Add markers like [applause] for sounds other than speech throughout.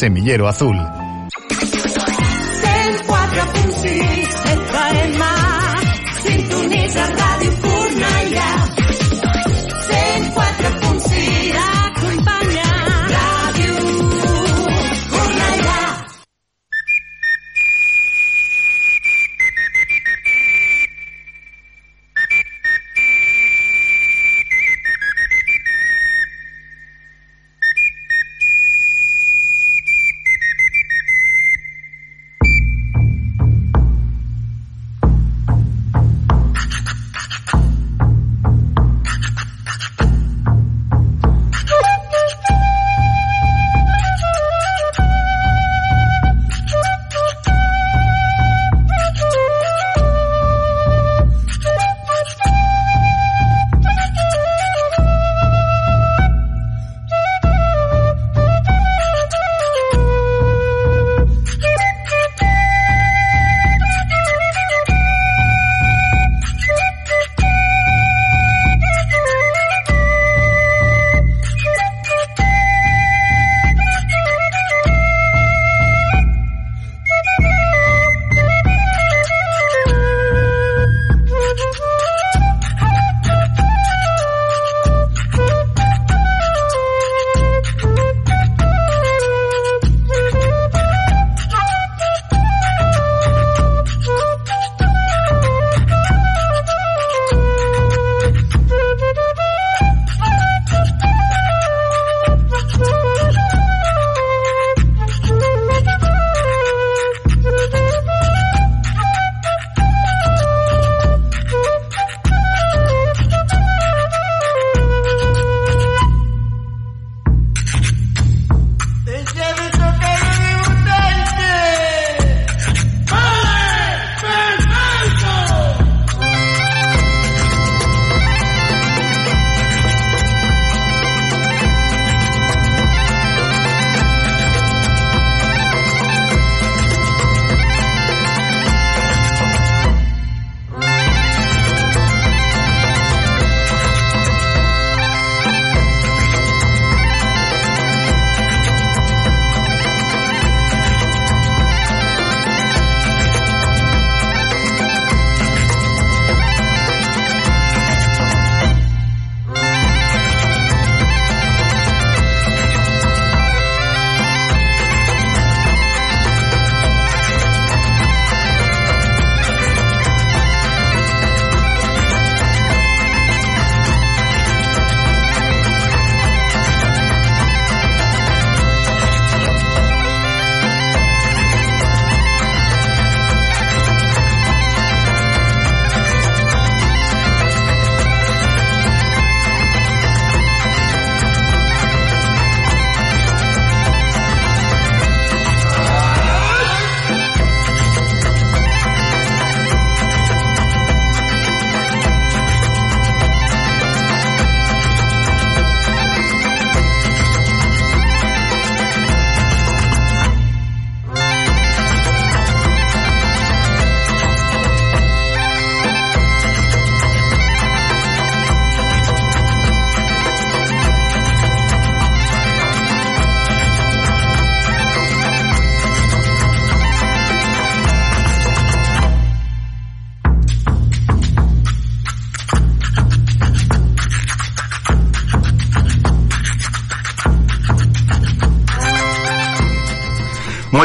Semillero Azul.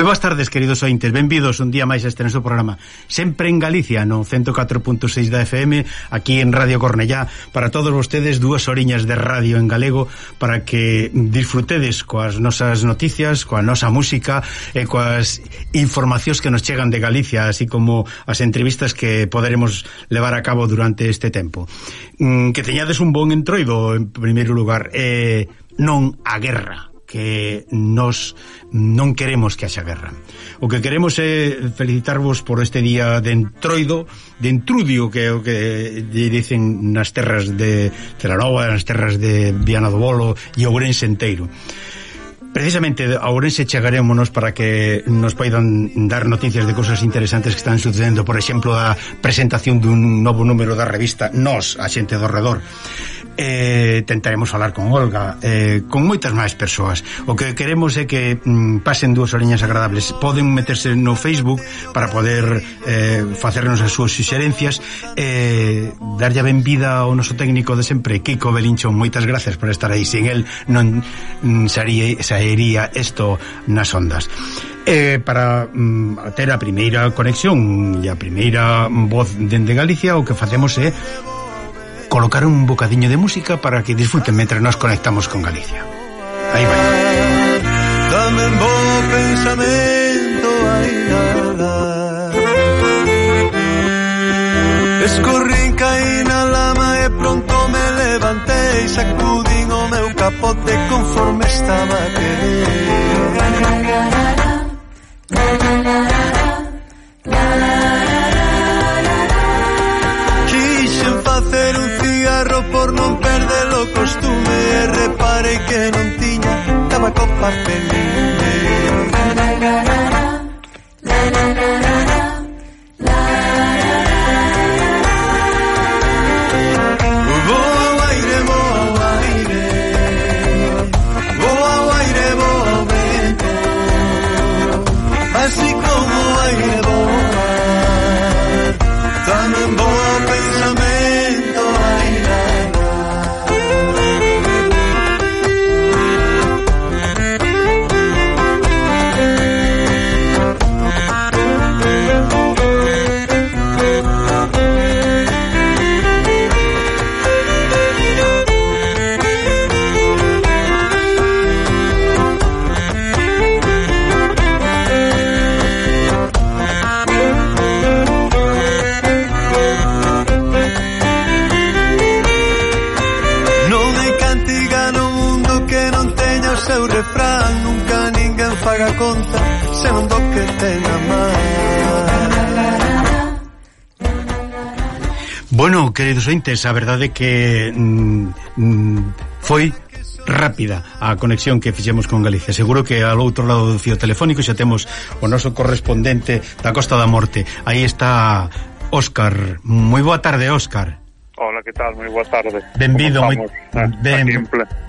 boas tardes, queridos ointes. Benvidos un día máis a este noso programa. Sempre en Galicia, no 104.6 da FM, aquí en Radio Cornellá, para todos vostedes dúas oriñas de radio en galego para que disfrutedes coas nosas noticias, coa nosa música e coas informacións que nos chegan de Galicia, así como as entrevistas que poderemos levar a cabo durante este tempo. Mm, que teñades un bon entroido en primeiro lugar, eh, non a guerra que nos non queremos que haxa guerra. O que queremos é felicitarvos por este día de entroido, de entrudio que é o que dicen nas terras de Celanova, nas terras de Viana do Bolo e Ourense enteiro. Precisamente a Ourense chegarémonos para que nos poidan dar noticias de cousas interesantes que están sucedendo, por exemplo, a presentación dun novo número da revista Nos, a xente do redor eh, tentaremos falar con Olga eh, con moitas máis persoas. O que queremos é que mm, pasen dúas oriñas agradables. Poden meterse no Facebook para poder eh, facernos as súas suxerencias eh, darlle a ben vida ao noso técnico de sempre Kiko Belincho, moitas gracias por estar aí. Sin el non mm, saería isto nas ondas. Eh, para mm, ter a primeira conexión e a primeira voz dende Galicia o que facemos é eh, colocar un bocadiño de música para que disfruten mentre nos conectamos con Galicia. Aí vai. Dame bo pensamento aí nada Escorrín caí na lama e pronto me levantei Sacudín o meu capote conforme estaba que costume e reparei que non tiña tabaco papel la, la, la, la, la, la, na. Papelín Bueno, queridos ointes, a verdade que mm, mm, foi rápida a conexión que fixemos con Galicia. Seguro que ao outro lado do fío telefónico xa temos o noso correspondente da Costa da Morte. Aí está Óscar. Moi boa tarde, Óscar. Hola, que tal? Moi boa tarde. Benvido, moi ben. Aquí en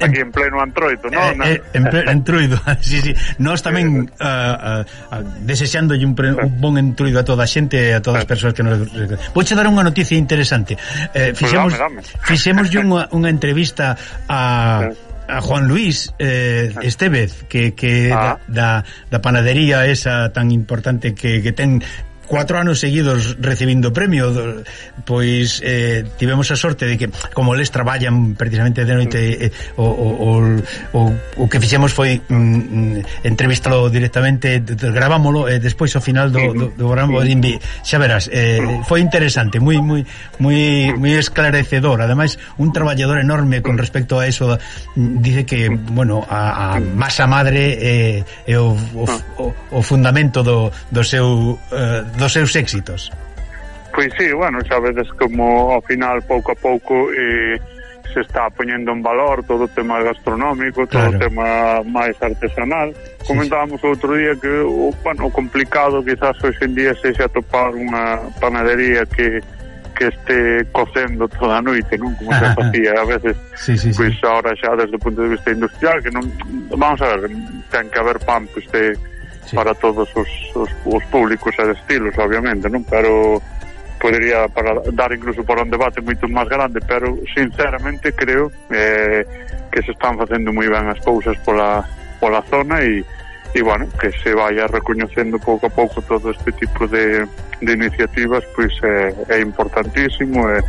aquí en pleno antroito, non? Eh, eh, en pleno [laughs] antroito, [laughs] sí, sí. Nós tamén uh, uh, desexándolle un, pre, un bon antroito a toda a xente a todas as persoas que nos... Vouche dar unha noticia interesante. Eh, fixemos, pues dame, dame. [laughs] fixemos unha, unha entrevista a... A Juan Luis eh, Estevez que, que ah. da, da, da panadería esa tan importante que, que ten cuatro anos seguidos recibindo premio pois eh, tivemos a sorte de que como eles traballan precisamente de noite eh, o, o, o, o que fixemos foi mm, mm entrevistalo directamente gravámolo e eh, despois ao final do, do, do programa sí. xa verás eh, foi interesante moi moi moi moi esclarecedor ademais un traballador enorme con respecto a eso dice que bueno a, a masa madre eh, é o, o, o, o fundamento do, do seu eh, dos seus éxitos. Pois sí, bueno, xa vedes como ao final pouco a pouco eh, se está poñendo en valor todo o tema gastronómico, todo claro. o tema máis artesanal. Sí, Comentábamos sí. outro día que o, bueno, o complicado quizás hoxe en día sexa topar unha panadería que que este cocendo toda a noite, non? Como se [laughs] facía a veces. Sí, sí, pois sí. ahora xa desde o punto de vista industrial que non vamos a ver, ten que haber pan pois, que este sí. para todos os, os, os públicos e estilos, obviamente, non? Pero podería para dar incluso para un debate moito máis grande, pero sinceramente creo eh, que se están facendo moi ben as cousas pola, pola zona e, e bueno, que se vaya recoñecendo pouco a pouco todo este tipo de, de iniciativas pois é, é importantísimo e,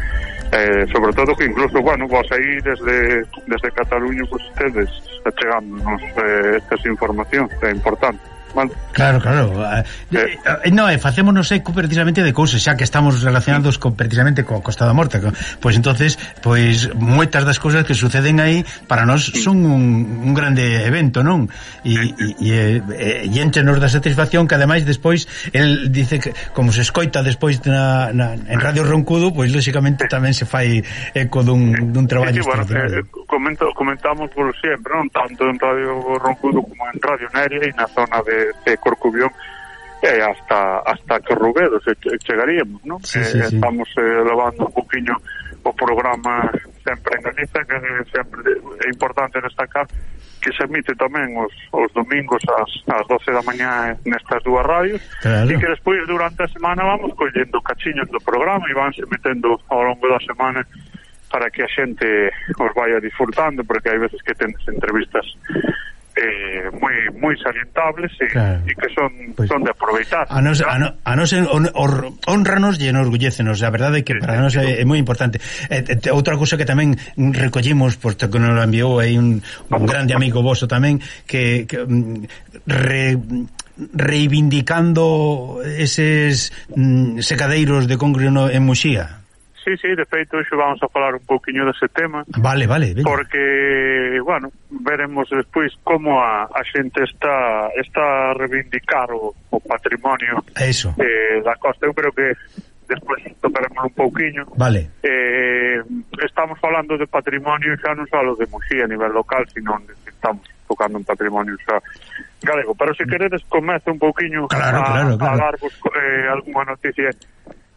eh, sobre todo que incluso, bueno, vos aí desde, desde Cataluña vos tedes está chegándonos eh, estas informacións, é importante. Vale. Claro, claro. Eh, eh, eh, no, eh, facémonos eco precisamente de cousas, xa que estamos relacionados con precisamente co Costa da Morte. Co, pois entonces, pois moitas das cousas que suceden aí para nós son un, un grande evento, non? E e e, e da satisfacción que ademais despois el dice que como se escoita despois na, na en Radio Roncudo, pois lóxicamente tamén se fai eco dun, dun traballo sí, sí, bueno, eh, comento, comentamos por sempre, non? tanto en Radio Roncudo como en Radio Neria e na zona de, de Corcubión e hasta hasta Corrubedo se chegaríamos, non? Sí, sí, sí. Estamos eh, levando un poquinho o programa sempre en Galicia que sempre é importante destacar que se emite tamén os, os domingos ás, ás 12 da mañá nestas dúas radios claro. e que despois durante a semana vamos collendo cachiños do programa e vanse metendo ao longo da semana para que a xente os vaya disfrutando, porque hai veces que tendes entrevistas eh, moi moi salientables e, claro. e que son pues, son de aproveitar. A nos, a, no, a nos on, or, honranos e enorgullecenos, a verdade é que para nos é, é moi importante. E, e, outra cousa que tamén recollimos, que nos enviou aí un, un grande amigo voso tamén, que, que mm, re, reivindicando eses mm, secadeiros de congrio en Muxía. Sí, sí, de feito, hoxe vamos a falar un pouquiño dese tema. Vale, vale. Venga. Porque, bueno, veremos despois como a, a xente está está a reivindicar o, o patrimonio Eso. Eh, da costa. Eu creo que despois tocaremos un pouquiño. Vale. Eh, estamos falando de patrimonio xa non só de Muxía a nivel local, sino estamos tocando un patrimonio xa galego. Pero se queredes, comece un pouquiño claro, a, claro, claro. a darvos eh, alguma noticia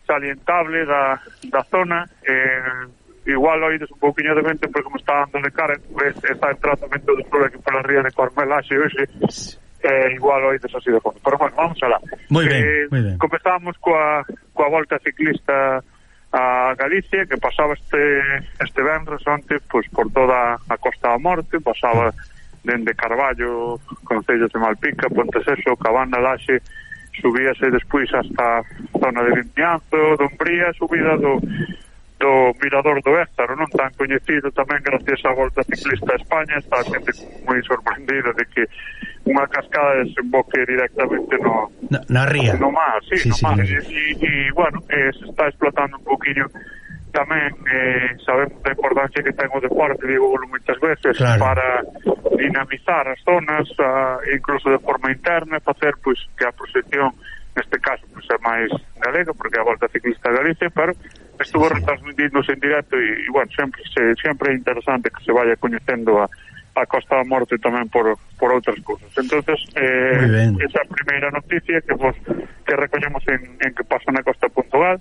salientable da, da zona eh, igual oides un pouquinho de vento porque como está dando de cara pues, está en tratamento de flora que pola ría de Cormelaxe hoxe eh, igual oides así de fondo pero bueno, vamos alá muy ben, eh, muy ben. comezamos coa, coa volta ciclista a Galicia que pasaba este este venres onte pues, por toda a Costa da Morte pasaba dende Carballo Concello de Malpica, Ponte Cabana, Laxe subíase despois hasta a zona de Vimianzo, Dombría, subida do, do Mirador do Éxtaro, non tan coñecido tamén gracias á Volta Ciclista a España, está a xente moi sorprendida de que unha cascada desemboque directamente no, na, na ría. No mar, sí, sí, no sí, mar. E, e, e, bueno, eh, se está explotando un poquinho tamén eh, sabemos da importancia que ten o deporte, digo moitas veces, claro. para dinamizar as zonas, a, incluso de forma interna, facer pois que a procesión, neste caso, pois, é máis galega, porque é a volta ciclista de Galicia, pero estuvo sí, sí. en directo e, e bueno, sempre, se, sempre é interesante que se vaya coñecendo a, a Costa da Morte tamén por, por outras cousas. Entonces, eh, esa primeira noticia que vos, que recollemos en, en que pasa na Costa Puntual,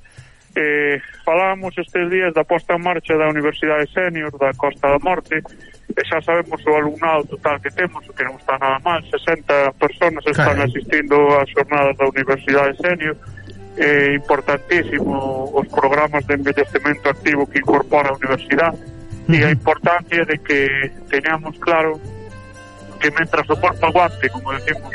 Eh, falábamos estes días da posta en marcha da Universidade Senior da Costa da Morte e xa sabemos o alumnado total que temos que non está nada mal, 60 personas están claro. asistindo ás jornadas da Universidade Senior é eh, importantísimo os programas de envellecemento activo que incorpora a universidade uh -huh. e a importancia de que teñamos claro que mentras o corpo aguante, como decimos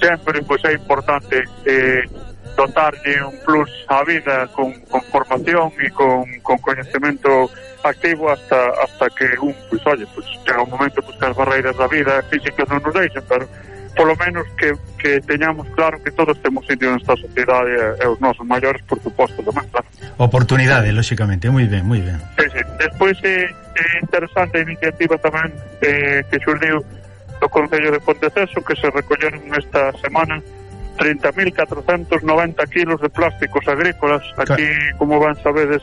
sempre, pois é importante eh, dotarlle un plus á vida con, con formación e con, con coñecemento activo hasta hasta que un, pois, pues, oye, pues, chega un momento pues, que as barreiras da vida físicas non nos deixan, pero polo menos que, que teñamos claro que todos temos sitio nesta sociedade e, e os nosos maiores, por suposto, tamén, claro. Oportunidade, lóxicamente, moi ben, moi ben. Sí, sí. Despois é, é interesante a iniciativa tamén eh, que xurdiu do Concello de Ponteceso que se recolleron esta semana 30.490 kilos de plásticos agrícolas aquí, claro. como van sabedes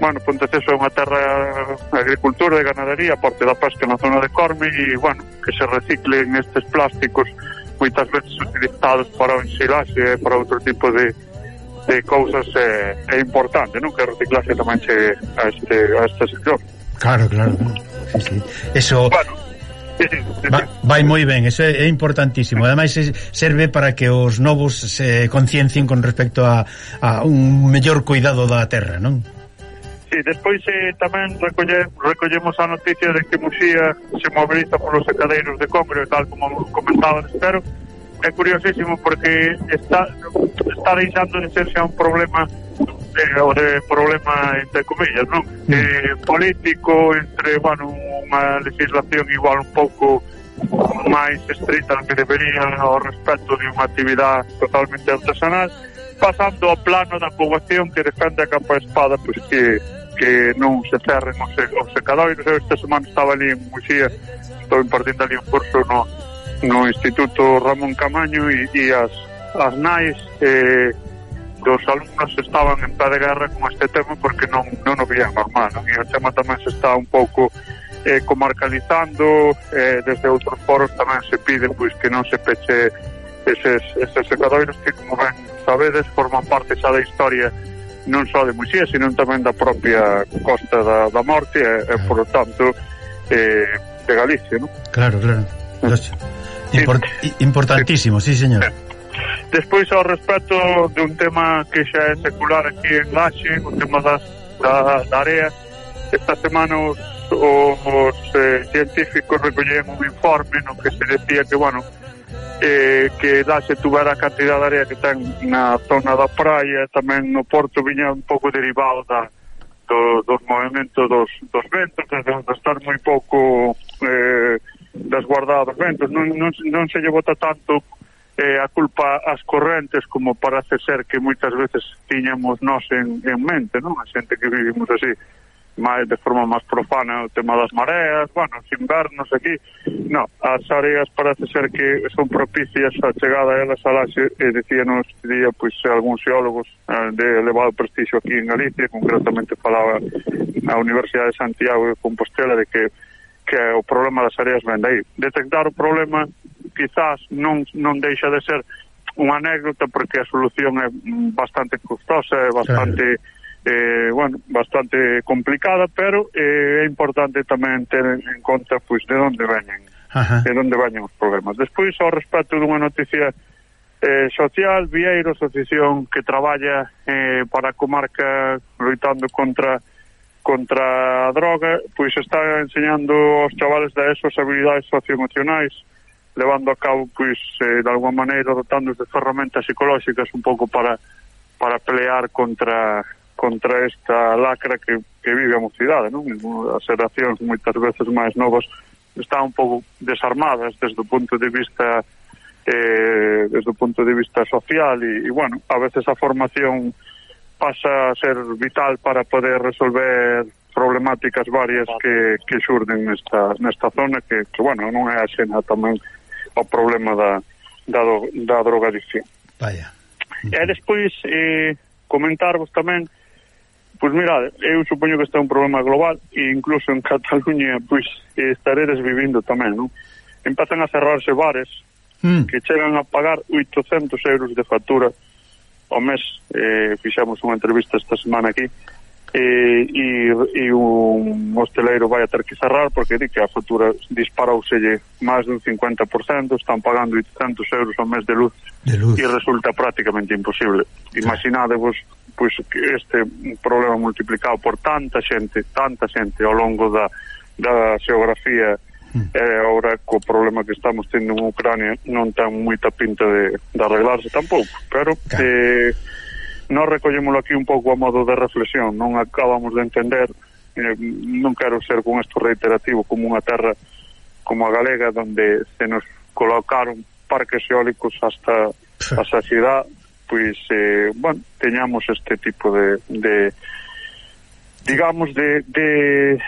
bueno, Ponteceso é unha terra de agricultura e ganadería, porte da pesca na zona de Corme e, bueno, que se reciclen estes plásticos moitas veces utilizados para o ensilaxe e para outro tipo de, de cousas é, é importante, non? Que a reciclaxe tamén che a este, a este sector. Claro, claro. Sí, sí. Eso... Bueno, Va, vai moi ben, eso é, é importantísimo. Ademais serve para que os novos se conciencien con respecto a, a un mellor cuidado da terra, non? Sí, despois eh, tamén recolle, recollemos a noticia de que Muxía se mobiliza polos sacadeiros de Congre, tal como comentaba, espero. É curiosísimo porque está, está deixando de ser xa un problema eh, o de problema entre comillas, non? Mm. Eh, político entre, bueno, un unha legislación igual un pouco máis estrita que debería ao respecto de unha actividade totalmente artesanal pasando ao plano da poboación que defende a capa espada pois que, que non se cerren os, os secadoiros eu esta semana estaba ali en Muxía estou impartindo ali un curso no, no Instituto Ramón Camaño e, e as, as nais eh, dos alumnos estaban en pé de guerra con este tema porque non, non o vían normal non? e o tema tamén se está un pouco eh, comarcalizando eh, desde outros foros tamén se pide pois que non se peche eses, eses secadoiros que como ben sabedes forman parte xa da historia non só de Muxía, sino tamén da propia costa da, da morte e, e por tanto eh, de Galicia, non? Claro, claro. Mm. Import, importantísimo, sí, sí señor. Despois ao respecto de un tema que xa é secular aquí en Laxe, o tema das, da, da área, esta semana os os eh, científicos recollían un informe no que se decía que, bueno, eh, que dase tuvera a cantidad de área que ten na zona da praia tamén no Porto viña un pouco derivado da, do, dos movimentos dos, dos ventos de, de estar moi pouco eh, desguardados ventos non, non, non se lle bota tanto eh, a culpa ás correntes como parece ser que moitas veces tiñamos nós en, en mente non? a xente que vivimos así máis de forma máis profana o tema das mareas, bueno, os invernos aquí, no, as áreas parece ser que son propicias a chegada elas a laxe, e dicíanos día, pois, algúns xeólogos eh, de elevado prestixio aquí en Galicia, concretamente falaba a Universidade de Santiago de Compostela de que que o problema das áreas vende aí. Detectar o problema quizás non, non deixa de ser unha anécdota porque a solución é bastante custosa, é bastante claro eh, bueno, bastante complicada, pero eh, é importante tamén ter en conta pois de onde veñen, Ajá. de onde veñen os problemas. Despois, ao respecto dunha noticia eh, social, Vieiro, asociación que traballa eh, para a comarca loitando contra contra a droga, pois está enseñando aos chavales da ESO as habilidades socioemocionais, levando a cabo, pois, eh, de alguma maneira, dotándose de ferramentas psicolóxicas un pouco para para pelear contra contra esta lacra que, que vive a mocidade, non? As xeracións moitas veces máis novas están un pouco desarmadas desde o punto de vista eh, desde o punto de vista social e, e bueno, a veces a formación pasa a ser vital para poder resolver problemáticas varias que, que xurden nesta, nesta zona que, que, bueno, non é axena tamén o problema da, da, da drogadicción. Vaya. E despois eh, comentarvos tamén Pois mira, eu supoño que este é un problema global e incluso en Cataluña pois estaredes vivindo tamén, non? Empezan a cerrarse bares mm. que chegan a pagar 800 euros de factura ao mes. Eh, fixamos unha entrevista esta semana aquí e, e, e un hosteleiro vai a ter que cerrar porque di que a factura disparouselle máis dun 50%, están pagando 800 euros ao mes de luz, de luz. e resulta prácticamente imposible. Imaginadevos pois, este problema multiplicado por tanta xente, tanta xente ao longo da, da xeografía hmm. e eh, agora co problema que estamos tendo en Ucrania non ten moita pinta de, de arreglarse tampouco, pero claro. eh, non recollémolo aquí un pouco a modo de reflexión, non acabamos de entender, eh, non quero ser con isto reiterativo, como unha terra como a galega, donde se nos colocaron parques eólicos hasta a saciedade, pois, eh, bueno, teñamos este tipo de, de digamos, de, de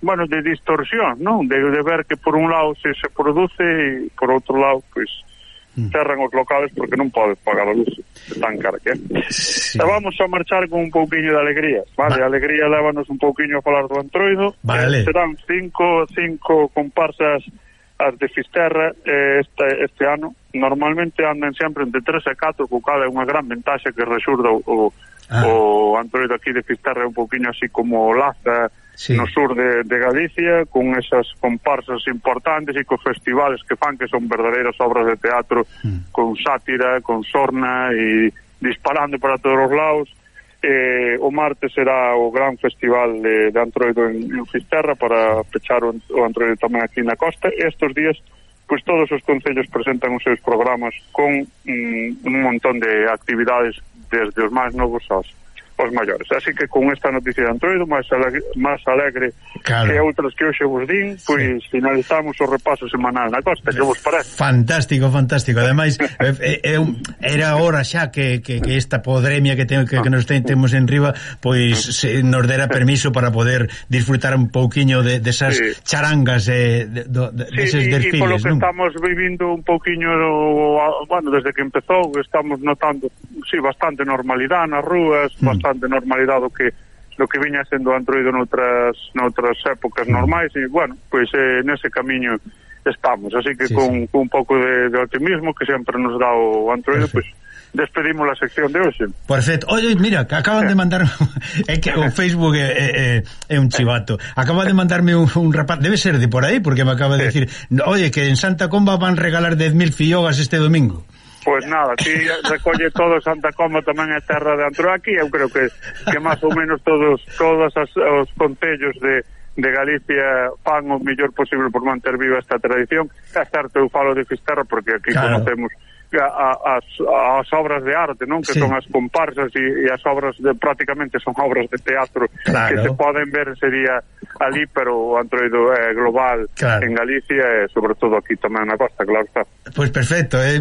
bueno, de distorsión, non? De, de ver que por un lado se, se produce e por outro lado, pois, pues, Mm. cerran os locales porque non podes pagar a luz tan cara que sí. e vamos a marchar con un pouquiño de alegría vale, Va. alegría lévanos un pouquiño a falar do antroido vale. Eh, serán cinco, cinco comparsas as de Fisterra eh, este, este ano normalmente andan sempre entre 3 e 4 co cal é unha gran ventaxa que resurda o, o, ah. o antroido aquí de Fisterra é un pouquiño así como laza sí. no sur de, de Galicia con esas comparsas importantes e cos festivales que fan que son verdadeiras obras de teatro mm. con sátira, con sorna e disparando para todos os lados eh, o martes será o gran festival de, de Antroido en, en Fisterra para pechar o, o Antroido tamén aquí na costa e estos días pois todos os concellos presentan os seus programas con mm, un montón de actividades desde os máis novos aos os maiores. Así que con esta noticia de Antroido, máis alegre, máis alegre claro. que outras que hoxe vos din, pois sí. finalizamos o repaso semanal na costa, que vos parece? Fantástico, fantástico. Ademais, [laughs] eh, eh, era hora xa que, que, que esta podremia que, ten, que, que nos ten, temos en riba, pois se nos dera permiso para poder disfrutar un pouquiño de, desas de sí. charangas eh, de, de, de, sí, deses desfiles, E Sí, polo que non? estamos vivindo un pouquiño, bueno, desde que empezou, estamos notando sí, bastante normalidade nas rúas, mm. bastante normalidade o que lo que viña sendo antroido noutras, noutras épocas mm. normais e, bueno, pois eh, nese camiño estamos, así que sí, con, sí. con un pouco de, de optimismo que sempre nos dá o antroido, pois pues, despedimos a sección de hoxe. Perfecto. Oye, mira, que acaban de mandar [laughs] é que o Facebook é, é, é un chivato. Acaba de mandarme un, un rapaz, debe ser de por aí, porque me acaba de decir, "Oye, que en Santa Comba van regalar 10.000 fillogas este domingo." Pois nada, ti recolle todo Santa Coma tamén é terra de Antroaqui, eu creo que que máis ou menos todos todos as, os contellos de de Galicia fan o mellor posible por manter viva esta tradición. Hasta eu falo de Fisterra porque aquí claro. conocemos as, as obras de arte, non? Que sí. son as comparsas e, e as obras de, prácticamente son obras de teatro claro. que se poden ver sería ali, pero o antroido é eh, global claro. en Galicia e sobre todo aquí tamén na costa, claro está. Pois pues perfecto, eh?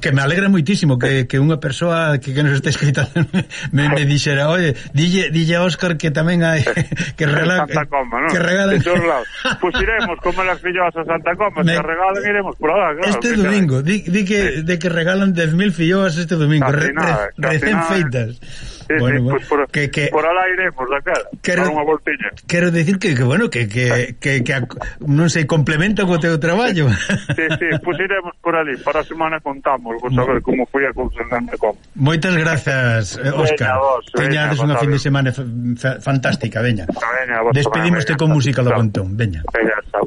que me alegra moitísimo que, que unha persoa que, que nos está escrita [laughs] me, me dixera, oye, dille, dille a Óscar que tamén hai [laughs] que regala Santa Coma, non? Que regalan. Pois [laughs] pues iremos como las fillas a Santa Coma, me... que regalan iremos por lá, claro. Este domingo, di, di que que, de que regalan 10.000 filloas este domingo, re, nada, recén nada. feitas. Sí, bueno, sí, pues por, que, que, por alá iremos da cara, quero, unha voltiña. Quero dicir que, que bueno, que, que, ah. que, que a, non sei, complementa co teu traballo. Sí, sí, pues iremos por ali, para a semana contamos, vos saber como foi a consultante com. Moitas grazas, eh, Óscar. Teñades unha fin de semana fantástica, veña. Veña. Despedimoste con música do contón, veña. Veña, chao.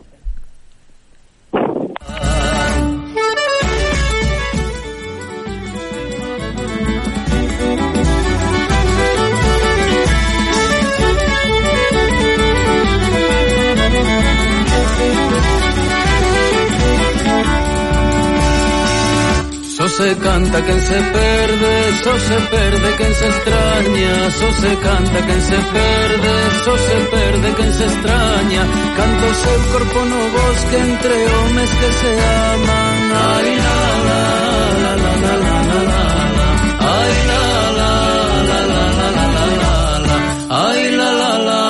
se canta quen se perde, só se perde quen se extraña, só se canta quen se perde, só se perde quen se extraña, canto o seu corpo no bosque entre homes que se aman. Ai la la la la la la la la Ai la la la la la la la la Ai la la la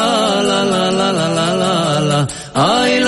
la la la la la la Ai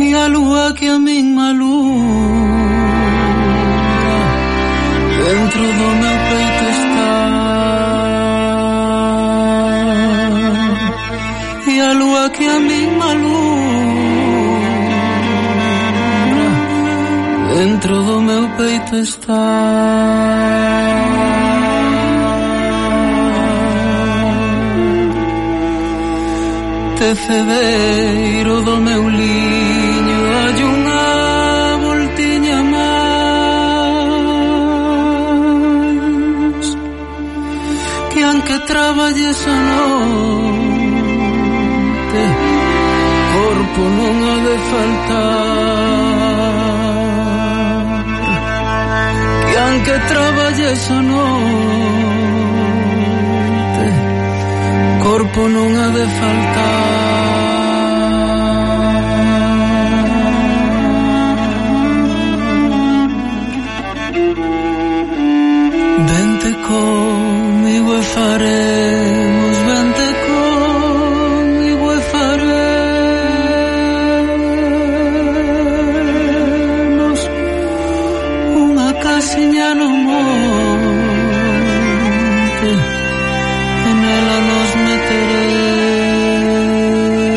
E a lúa que a min malúa Dentro do meu peito está. E a lúa que a min malúa Dentro do meu peito está. Te cedeiro do meu livro traballe sonante Corpo non ha de faltar. Que anque traballe sonante Corpo non ha de faltar.